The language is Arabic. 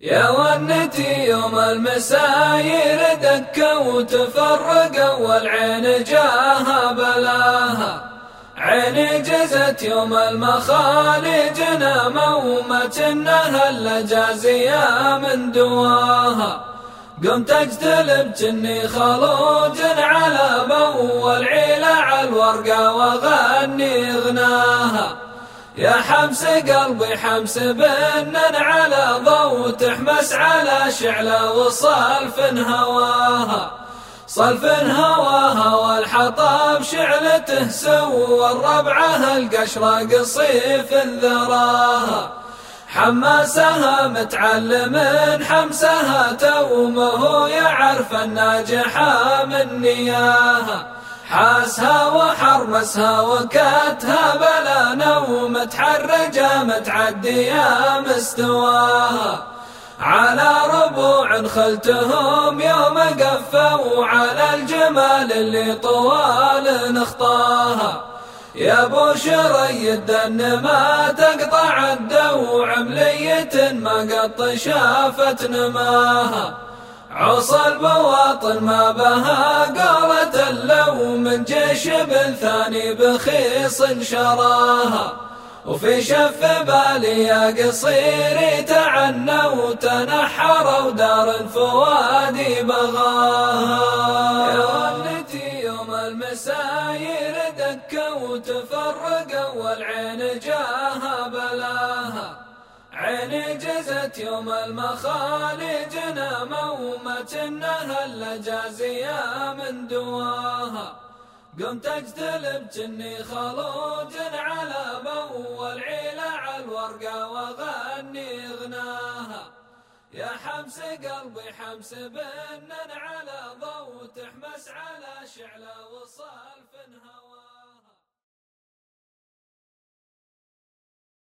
يا ونتي يوم المساير دكة وتفرق والعين جاها بلاها. عيني جزت يوم المخالج مومة انها اللجازية من دواها. قمت اجتلب جني خلوج على بو العيلة على الورقة واغني غناها. يا حمس قلبي حمس بنن تحمس على شعلة وصلف هواها صلف هواها والحطب شعلته سوى الربعة القشرة قصيف ذراها. حماسها متعلم حمسها تومه يعرف الناجحة من نياها. حاسها وحرمسها وكتها بلا نوم تحرجة متعدية مستواها. على ربوع خلتهم يوم قفوا على الجمال اللي طوال نخطاها. يا أبو شري الدن ما تقطع الدوع ملية ما قط شافت نماها. عصى البواطن ما بها قالت لو من جيش ثاني بخيص شراها. وفي شف بالي يا قصير تعنى وتنحر ودار الفوادي بغاها يا ولتي يوم المساير دكة وتفرق والعين جاها بلاها. عيني جزت يوم المخالج مومة إنها اللجازية من دواها. قمت أجتلب جني خلوج على بو الورقة وأغني غناها يا حمس قلبي حمس بنن على ضو تحمس على شعلة وصال